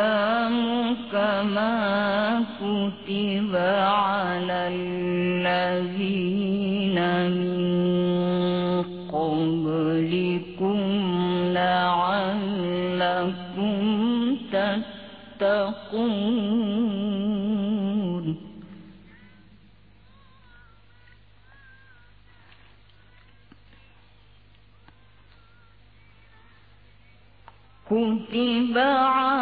الصيام كما كتب على الذين من قبلكم لعلكم تتقون. كتب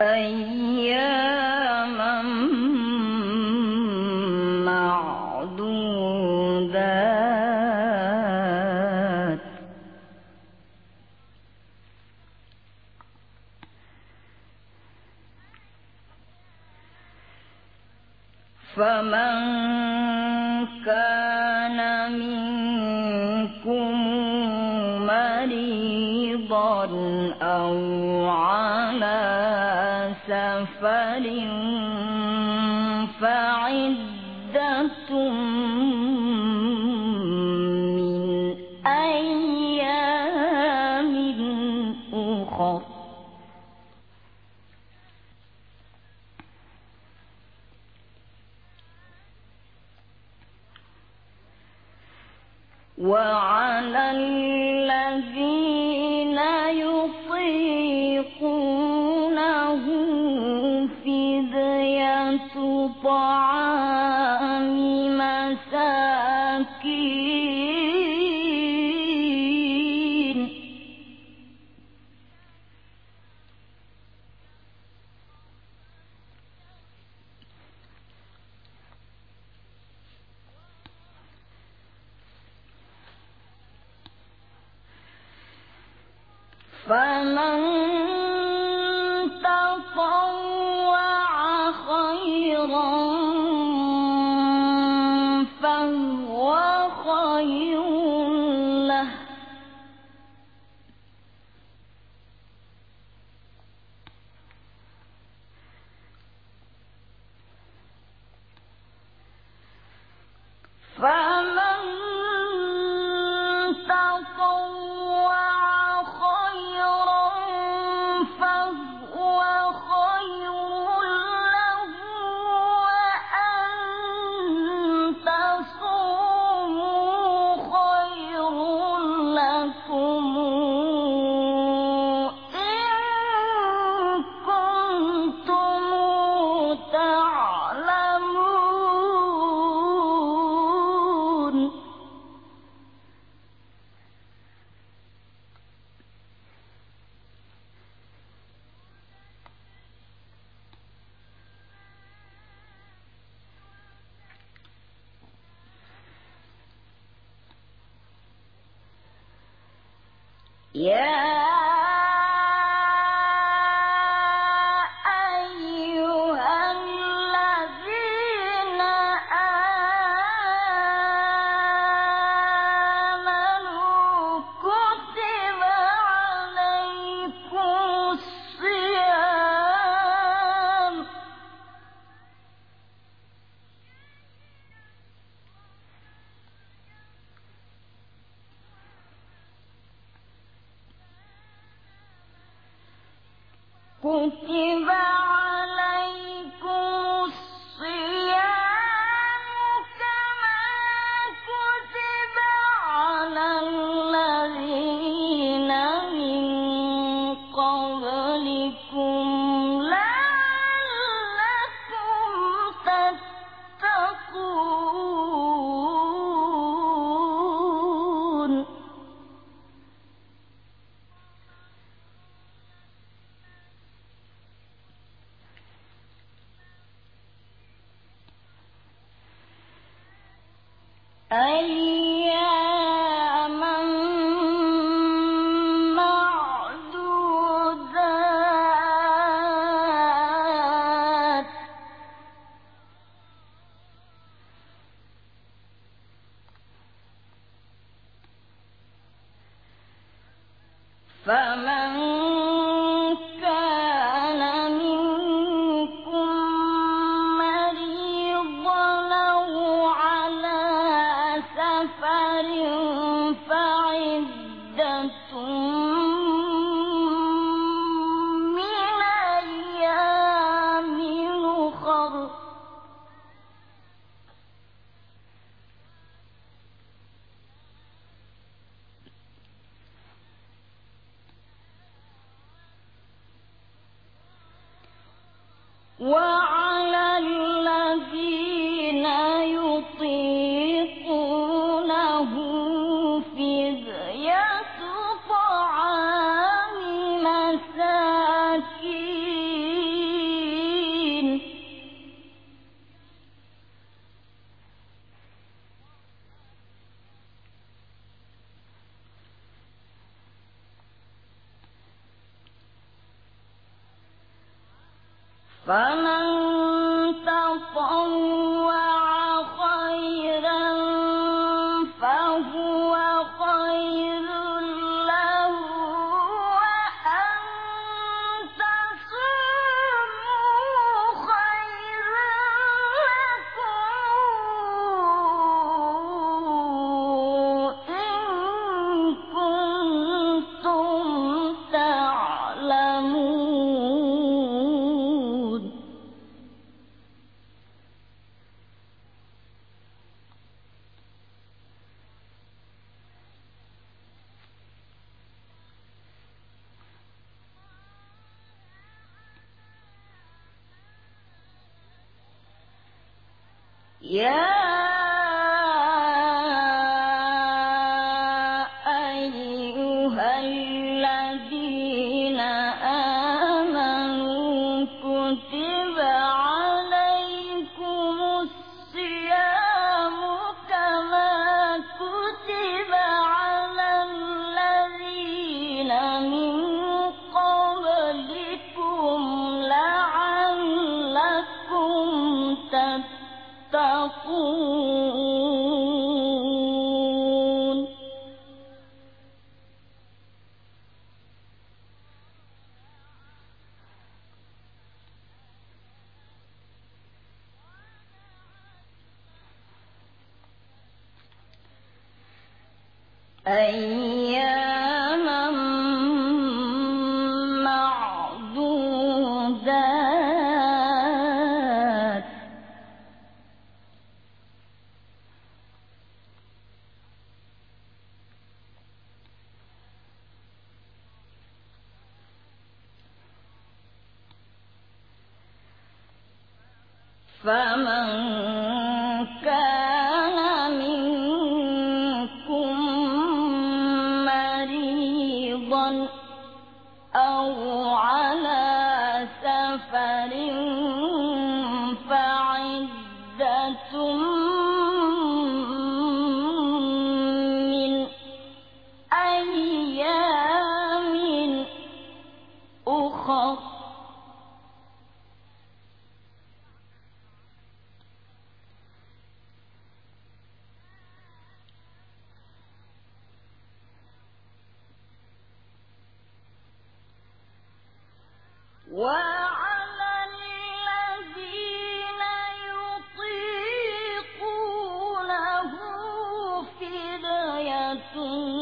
哎呀。فعدة من أيام أخر. وعلى طعام Yeah. قبلكم فمن رَسُولٌ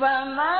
فما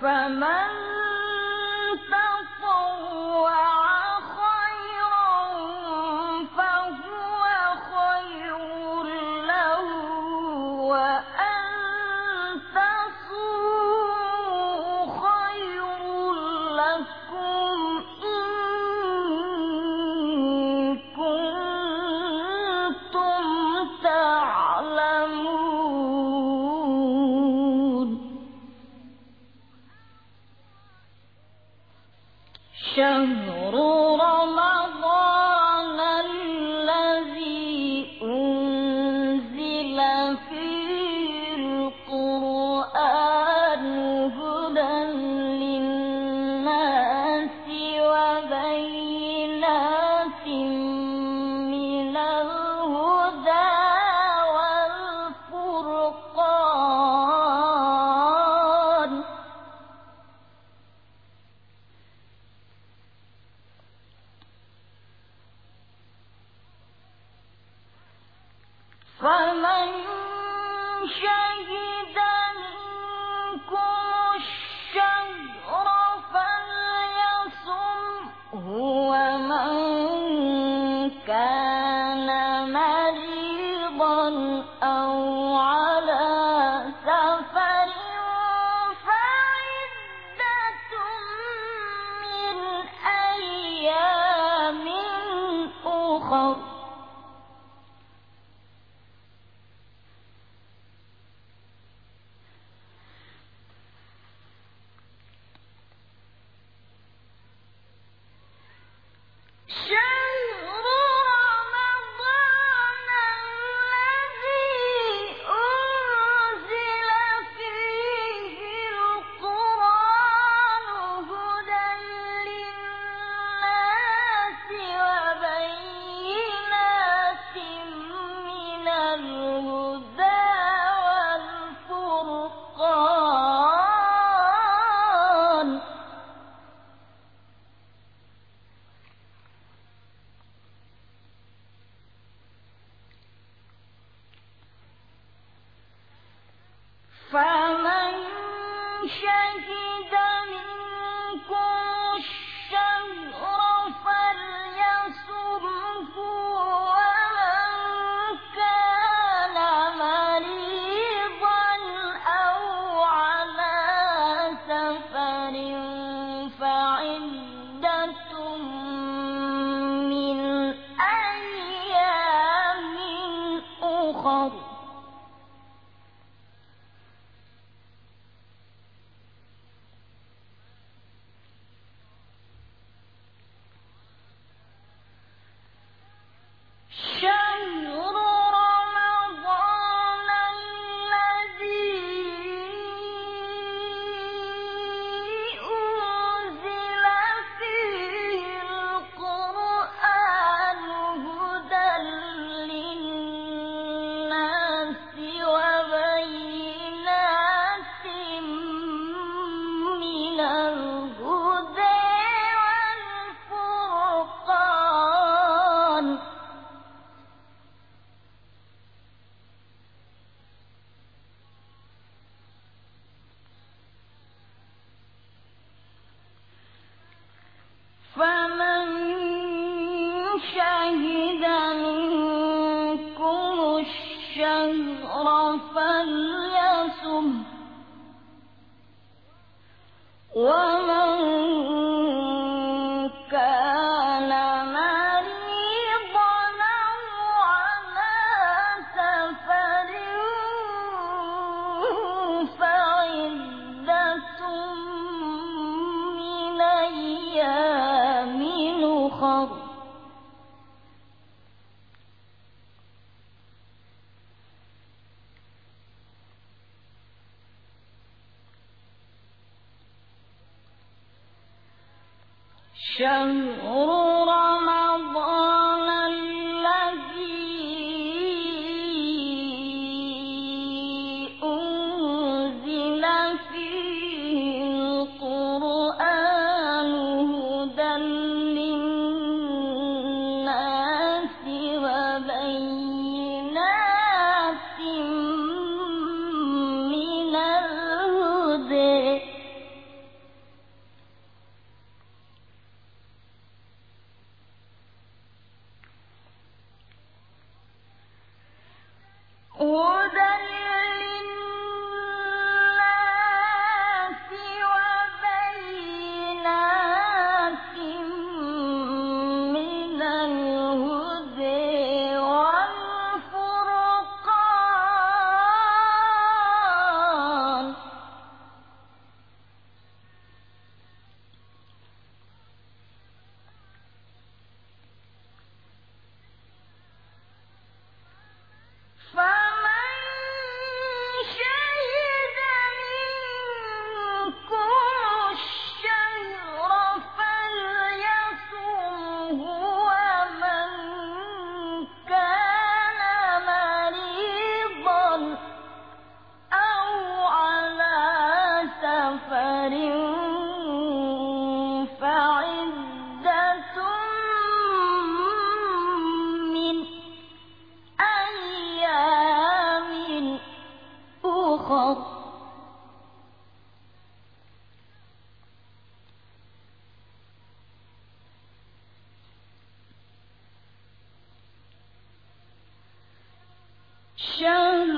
فمن الأرض شر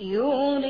يريد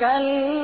كلا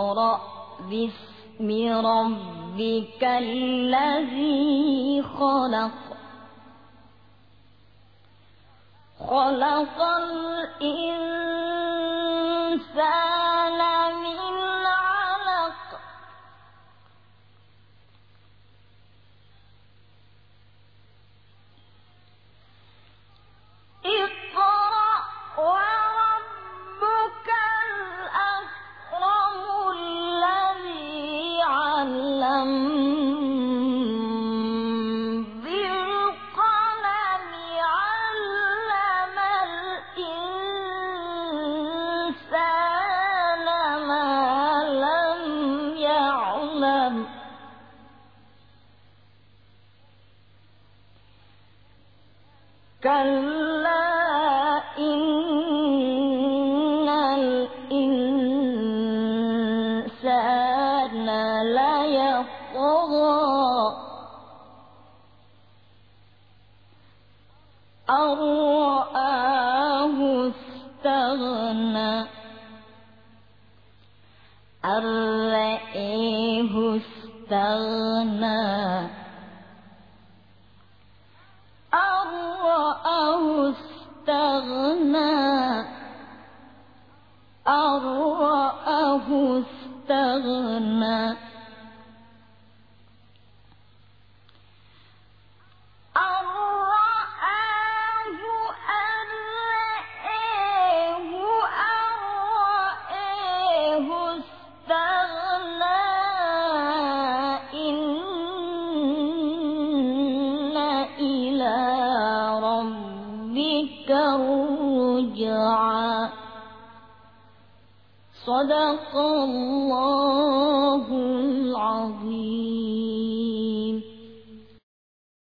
اقرأ باسم ربك الذي خلق. خلق الإنسان كلا